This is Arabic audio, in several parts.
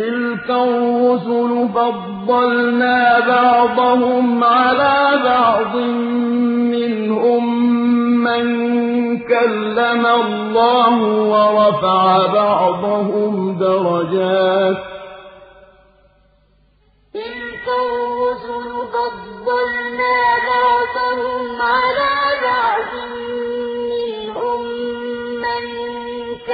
تِلْكَ الرُّسُلُ فَضَّلْنَا بَعْضَهُمْ عَلَىٰ بَعْضٍ ۖ مِّنْهُم مَّن كَلَّمَ اللَّهُ وَرَفَعَ بَعْضَهُمْ دَرَجَاتٍ ۚ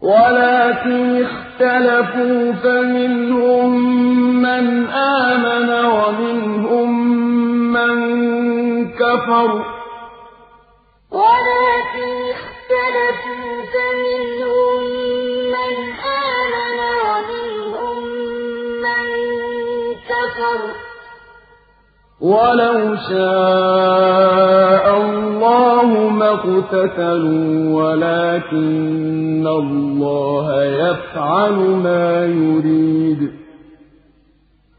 وَلَٰكِنِ اخْتَلَفُوا فَمِنْهُم مَّنْ آمَنَ وَمِنْهُم مَّن كَفَرَ ۚ. وَلَوْ شَاءَ اللَّهُ مَا اقْتَتَلُوا وَلَٰكِنَّ اللَّهَ يَفْعَلُ مَا يُرِيدُ.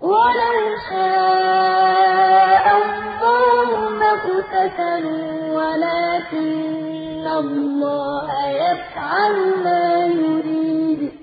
وَلَوْ شَاءَ اللَّهُ مَا اقْتَتَلُوا وَلَٰكِنَّ اللَّهَ يَفْعَلُ مَا يُرِيدُ.